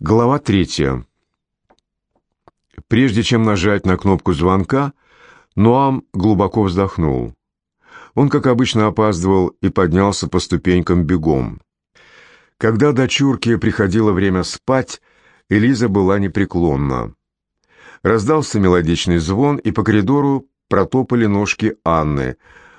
Глава третья. Прежде чем нажать на кнопку звонка, Нуам глубоко вздохнул. Он, как обычно, опаздывал и поднялся по ступенькам бегом. Когда дочурке приходило время спать, Элиза была непреклонна. Раздался мелодичный звон, и по коридору протопали ножки Анны,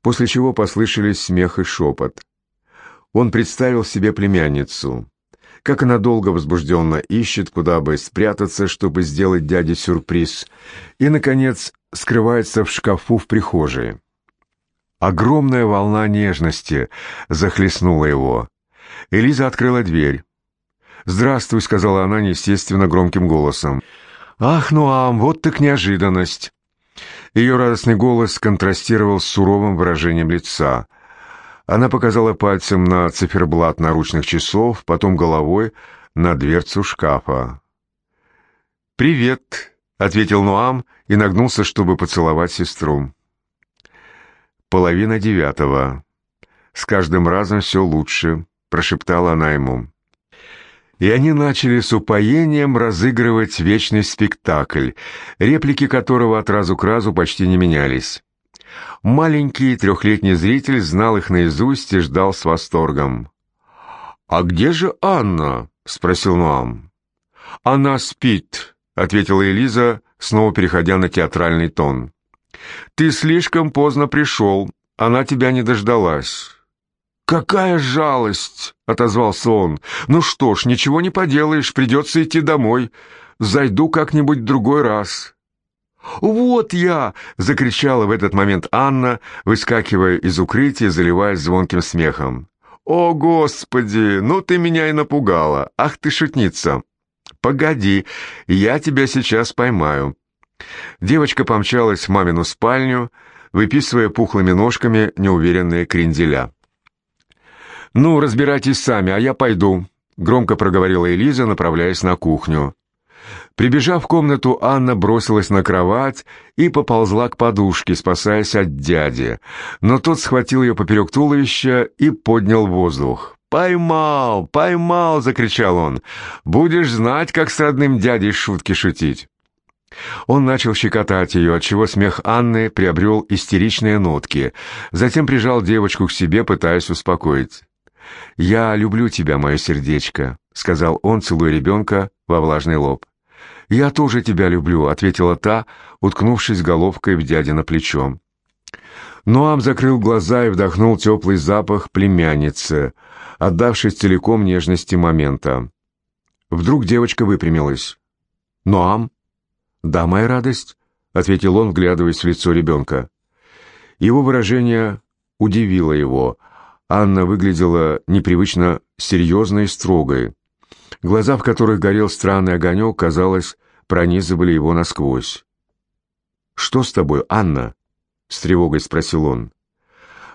после чего послышались смех и шепот. Он представил себе племянницу как она долго возбужденно ищет, куда бы спрятаться, чтобы сделать дяде сюрприз, и, наконец, скрывается в шкафу в прихожей. Огромная волна нежности захлестнула его. Элиза открыла дверь. «Здравствуй», — сказала она неестественно громким голосом. «Ах, Нуам, вот так неожиданность!» Ее радостный голос контрастировал с суровым выражением лица — она показала пальцем на циферблат наручных часов, потом головой на дверцу шкафа. «Привет», — ответил Нуам и нагнулся, чтобы поцеловать сестру. Половина девятого. «С каждым разом все лучше», — прошептала она ему. И они начали с упоением разыгрывать вечный спектакль, реплики которого от разу к разу почти не менялись. Маленький трехлетний зритель знал их наизусть и ждал с восторгом. «А где же Анна?» — спросил Нуам. «Она спит», — ответила Элиза, снова переходя на театральный тон. «Ты слишком поздно пришел, она тебя не дождалась». «Какая жалость!» — отозвался он. «Ну что ж, ничего не поделаешь, придется идти домой. Зайду как-нибудь в другой раз». «Вот я!» — закричала в этот момент Анна, выскакивая из укрытия, заливаясь звонким смехом. «О, Господи! Ну ты меня и напугала! Ах ты шутница!» «Погоди, я тебя сейчас поймаю». Девочка помчалась в мамину спальню, выписывая пухлыми ножками неуверенные кренделя. «Ну, разбирайтесь сами, а я пойду», — громко проговорила Элиза, направляясь на кухню. Прибежав в комнату, Анна бросилась на кровать и поползла к подушке, спасаясь от дяди. Но тот схватил ее поперек туловища и поднял воздух. «Поймал! Поймал!» — закричал он. «Будешь знать, как с родным дядей шутки шутить!» Он начал щекотать ее, отчего смех Анны приобрел истеричные нотки. Затем прижал девочку к себе, пытаясь успокоить. «Я люблю тебя, мое сердечко», — сказал он, целуя ребенка во влажный лоб. «Я тоже тебя люблю», — ответила та, уткнувшись головкой в дядино плечо. Ноам закрыл глаза и вдохнул теплый запах племянницы, отдавшись целиком нежности момента. Вдруг девочка выпрямилась. «Ноам?» «Да, моя радость», — ответил он, вглядываясь в лицо ребенка. Его выражение удивило его. Анна выглядела непривычно серьезной и строгой. Глаза, в которых горел странный огонек, казалось, пронизывали его насквозь. «Что с тобой, Анна?» — с тревогой спросил он.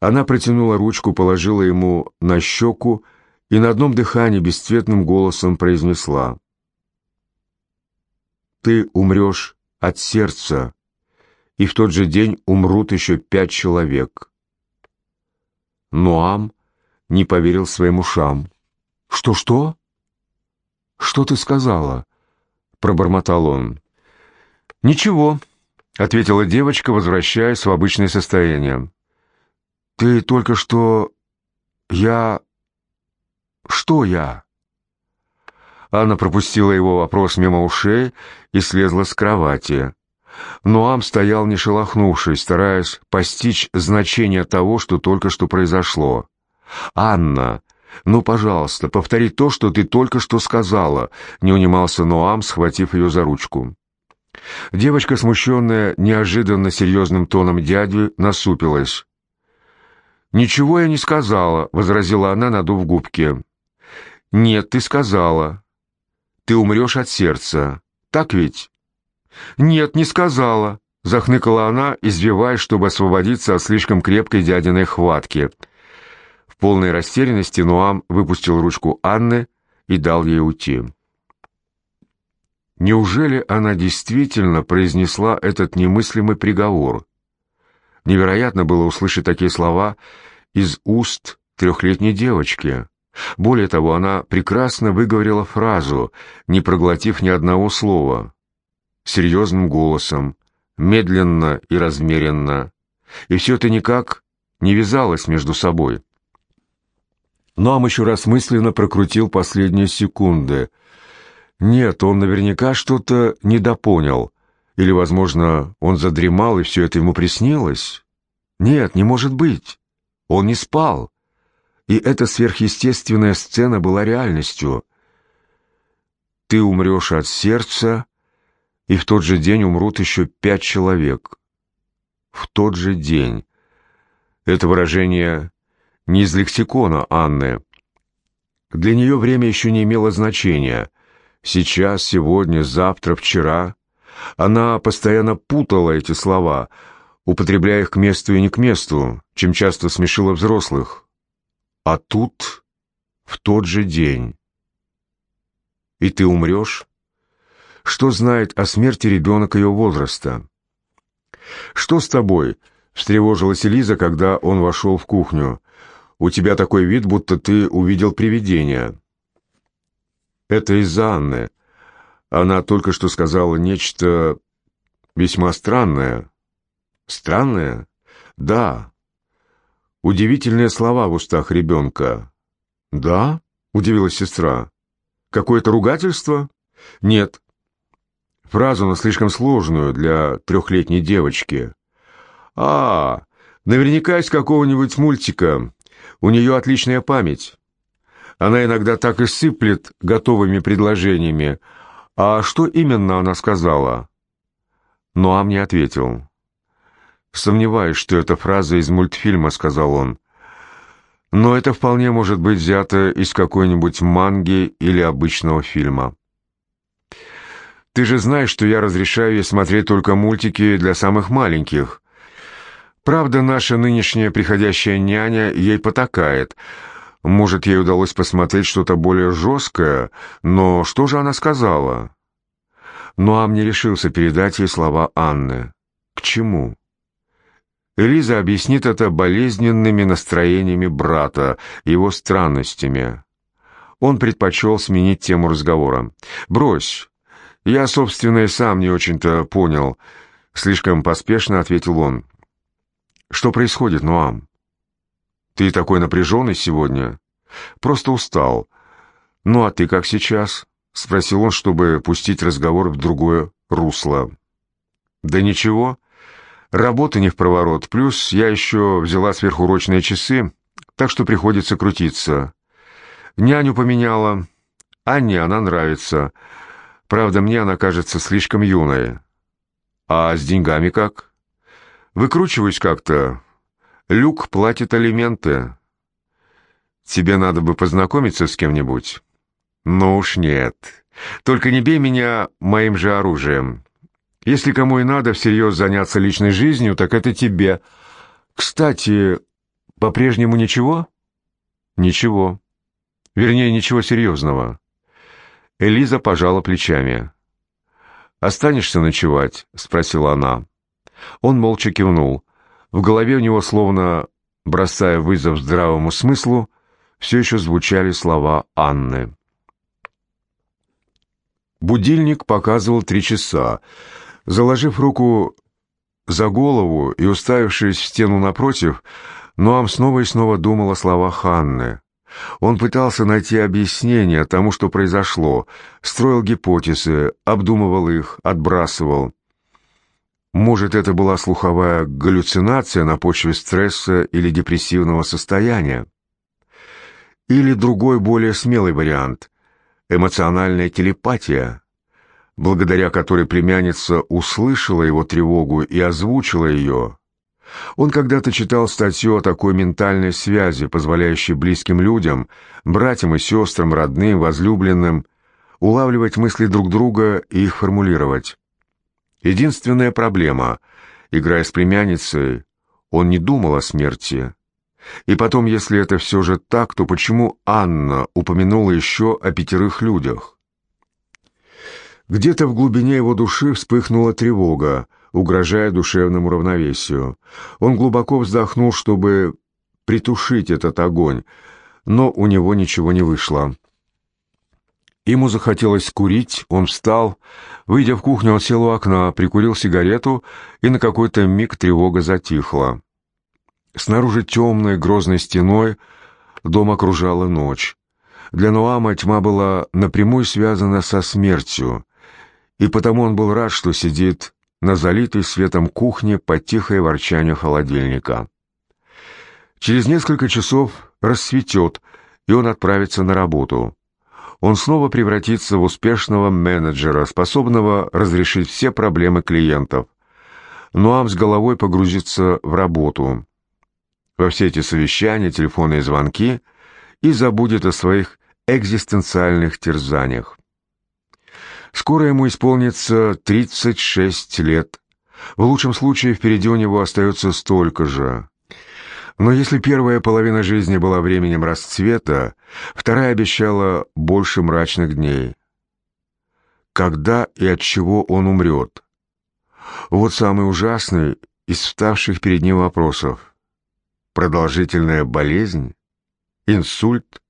Она протянула ручку, положила ему на щеку и на одном дыхании бесцветным голосом произнесла. «Ты умрешь от сердца, и в тот же день умрут еще пять человек». Ноам не поверил своим ушам. «Что-что?» «Что ты сказала?» — пробормотал он. «Ничего», — ответила девочка, возвращаясь в обычное состояние. «Ты только что... Я... Что я?» Анна пропустила его вопрос мимо ушей и слезла с кровати. Ноам стоял не шелохнувшись, стараясь постичь значение того, что только что произошло. «Анна!» «Ну, пожалуйста, повтори то, что ты только что сказала», — не унимался Ноам, схватив ее за ручку. Девочка, смущенная неожиданно серьезным тоном дяди, насупилась. «Ничего я не сказала», — возразила она, надув губки. «Нет, ты сказала. Ты умрешь от сердца. Так ведь?» «Нет, не сказала», — захныкала она, извиваясь, чтобы освободиться от слишком крепкой дядиной хватки полной растерянности Нуам выпустил ручку Анны и дал ей уйти. Неужели она действительно произнесла этот немыслимый приговор? Невероятно было услышать такие слова из уст трехлетней девочки. Более того, она прекрасно выговорила фразу, не проглотив ни одного слова, серьезным голосом, медленно и размеренно, и все это никак не вязалось между собой. Ноам еще раз мысленно прокрутил последние секунды. Нет, он наверняка что-то недопонял. Или, возможно, он задремал, и все это ему приснилось? Нет, не может быть. Он не спал. И эта сверхъестественная сцена была реальностью. Ты умрешь от сердца, и в тот же день умрут еще пять человек. В тот же день. Это выражение не из лексикона Анны. Для нее время еще не имело значения. Сейчас, сегодня, завтра, вчера. Она постоянно путала эти слова, употребляя их к месту и не к месту, чем часто смешила взрослых. А тут в тот же день. И ты умрешь? Что знает о смерти ребенок ее возраста? «Что с тобой?» — встревожилась Элиза, когда он вошел в кухню. «У тебя такой вид, будто ты увидел привидение». «Это из-за Анны. Она только что сказала нечто весьма странное». «Странное?» «Да. Удивительные слова в устах ребенка. «Да?» — удивилась сестра. «Какое-то ругательство?» «Нет». Фразу, но слишком сложную для трехлетней девочки. «А, наверняка из какого-нибудь мультика. У нее отличная память. Она иногда так и сыплет готовыми предложениями. А что именно она сказала?» Ноам не ответил. «Сомневаюсь, что это фраза из мультфильма», — сказал он. «Но это вполне может быть взято из какой-нибудь манги или обычного фильма». «Ты же знаешь, что я разрешаю ей смотреть только мультики для самых маленьких. Правда, наша нынешняя приходящая няня ей потакает. Может, ей удалось посмотреть что-то более жесткое, но что же она сказала?» Ноам не решился передать ей слова Анны. «К чему?» Элиза объяснит это болезненными настроениями брата, его странностями. Он предпочел сменить тему разговора. «Брось. Я, собственно, и сам не очень-то понял». Слишком поспешно ответил он. «Что происходит, Нуам? Ты такой напряженный сегодня? Просто устал. Ну, а ты как сейчас?» — спросил он, чтобы пустить разговор в другое русло. «Да ничего». Работа не в проворот, плюс я еще взяла сверхурочные часы, так что приходится крутиться. Няню поменяла. Анне она нравится. Правда, мне она кажется слишком юной. А с деньгами как? Выкручиваюсь как-то. Люк платит алименты. Тебе надо бы познакомиться с кем-нибудь. Ну уж нет. Только не бей меня моим же оружием. Если кому и надо всерьез заняться личной жизнью, так это тебе. Кстати, по-прежнему ничего? Ничего. Вернее, ничего серьезного. Элиза пожала плечами. «Останешься ночевать?» — спросила она. Он молча кивнул. В голове у него, словно бросая вызов здравому смыслу, все еще звучали слова Анны. Будильник показывал три часа. Заложив руку за голову и уставившись в стену напротив, Ноам снова и снова думал о словах Ханны. Он пытался найти объяснение тому, что произошло, строил гипотезы, обдумывал их, отбрасывал. Может, это была слуховая галлюцинация на почве стресса или депрессивного состояния? Или другой, более смелый вариант – эмоциональная телепатия – благодаря которой племянница услышала его тревогу и озвучила ее. Он когда-то читал статью о такой ментальной связи, позволяющей близким людям, братьям и сестрам, родным, возлюбленным, улавливать мысли друг друга и их формулировать. Единственная проблема, играя с племянницей, он не думал о смерти. И потом, если это все же так, то почему Анна упомянула еще о пятерых людях? Где-то в глубине его души вспыхнула тревога, угрожая душевному равновесию. Он глубоко вздохнул, чтобы притушить этот огонь, но у него ничего не вышло. Ему захотелось курить, он встал, выйдя в кухню, он сел у окна, прикурил сигарету, и на какой-то миг тревога затихла. Снаружи темной, грозной стеной дом окружала ночь. Для Нуама тьма была напрямую связана со смертью, и потому он был рад, что сидит на залитой светом кухне под тихое ворчание холодильника. Через несколько часов рассветет, и он отправится на работу. Он снова превратится в успешного менеджера, способного разрешить все проблемы клиентов. Нуам с головой погрузится в работу, во все эти совещания, телефонные звонки и забудет о своих экзистенциальных терзаниях. Скоро ему исполнится 36 лет. В лучшем случае впереди у него остается столько же. Но если первая половина жизни была временем расцвета, вторая обещала больше мрачных дней. Когда и от чего он умрет? Вот самый ужасный из вставших перед ним вопросов. Продолжительная болезнь? Инсульт?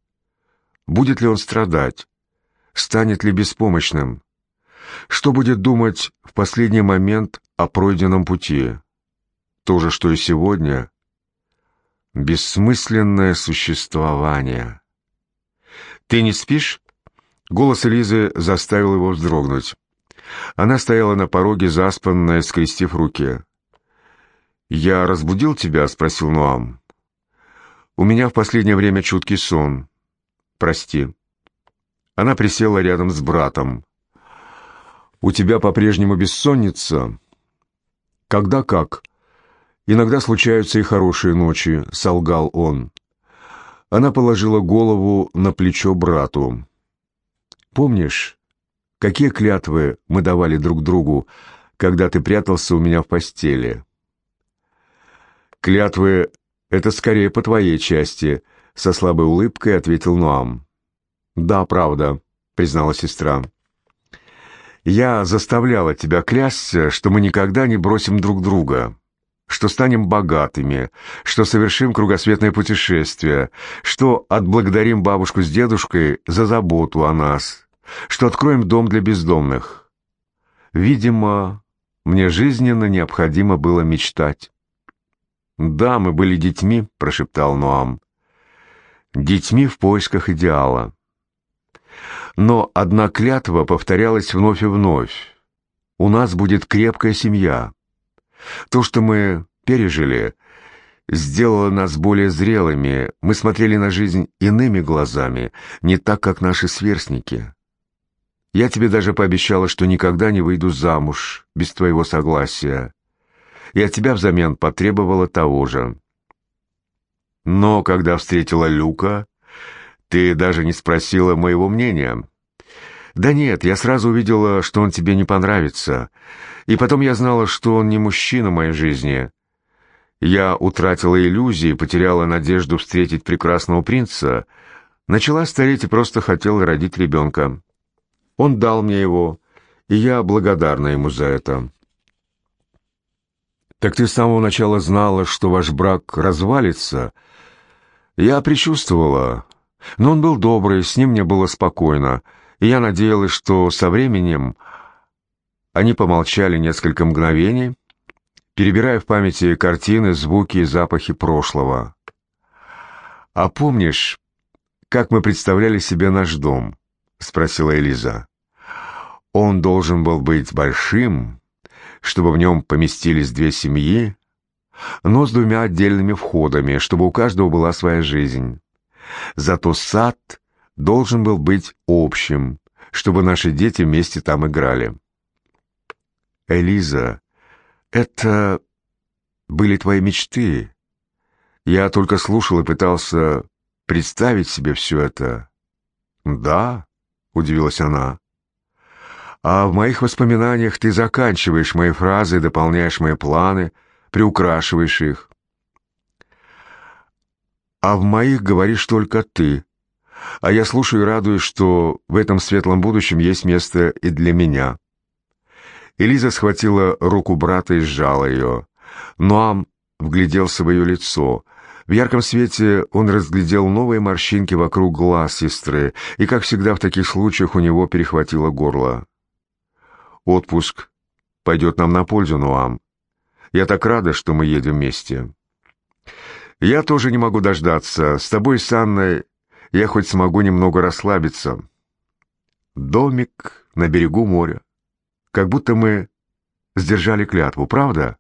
Будет ли он страдать? Станет ли беспомощным? Что будет думать в последний момент о пройденном пути? То же, что и сегодня. Бессмысленное существование. «Ты не спишь?» Голос Элизы заставил его вздрогнуть. Она стояла на пороге, заспанная, скрестив руки. «Я разбудил тебя?» — спросил Нуам. «У меня в последнее время чуткий сон. Прости». Она присела рядом с братом. «У тебя по-прежнему бессонница?» «Когда как?» «Иногда случаются и хорошие ночи», — солгал он. Она положила голову на плечо брату. «Помнишь, какие клятвы мы давали друг другу, когда ты прятался у меня в постели?» «Клятвы — это скорее по твоей части», — со слабой улыбкой ответил Нуам. «Да, правда», — признала сестра. Я заставляла тебя клясться, что мы никогда не бросим друг друга, что станем богатыми, что совершим кругосветное путешествие, что отблагодарим бабушку с дедушкой за заботу о нас, что откроем дом для бездомных. Видимо, мне жизненно необходимо было мечтать. «Да, мы были детьми», — прошептал Ноам. «Детьми в поисках идеала». Но одна клятва повторялась вновь и вновь. У нас будет крепкая семья. То, что мы пережили, сделало нас более зрелыми. Мы смотрели на жизнь иными глазами, не так, как наши сверстники. Я тебе даже пообещала, что никогда не выйду замуж без твоего согласия. И от тебя взамен потребовала того же. Но когда встретила Люка, ты даже не спросила моего мнения. Да нет, я сразу увидела, что он тебе не понравится. И потом я знала, что он не мужчина моей жизни. Я утратила иллюзии, потеряла надежду встретить прекрасного принца, начала стареть и просто хотела родить ребенка. Он дал мне его, и я благодарна ему за это. «Так ты с самого начала знала, что ваш брак развалится?» «Я предчувствовала, но он был добрый, с ним мне было спокойно, я надеялась, что со временем они помолчали несколько мгновений, перебирая в памяти картины, звуки и запахи прошлого. «А помнишь, как мы представляли себе наш дом?» — спросила Элиза. «Он должен был быть большим, чтобы в нем поместились две семьи, но с двумя отдельными входами, чтобы у каждого была своя жизнь. Зато сад должен был быть общим, чтобы наши дети вместе там играли. Элиза, это были твои мечты. Я только слушал и пытался представить себе все это. Да, удивилась она. А в моих воспоминаниях ты заканчиваешь мои фразы, дополняешь мои планы, приукрашиваешь их а в моих говоришь только ты. А я слушаю и радуюсь, что в этом светлом будущем есть место и для меня». Элиза схватила руку брата и сжала ее. Ноам вгляделся в ее лицо. В ярком свете он разглядел новые морщинки вокруг глаз сестры, и, как всегда в таких случаях, у него перехватило горло. «Отпуск пойдет нам на пользу, Нуам. Я так рада, что мы едем вместе». «Я тоже не могу дождаться. С тобой, с Анной, я хоть смогу немного расслабиться». Домик на берегу моря. Как будто мы сдержали клятву, правда?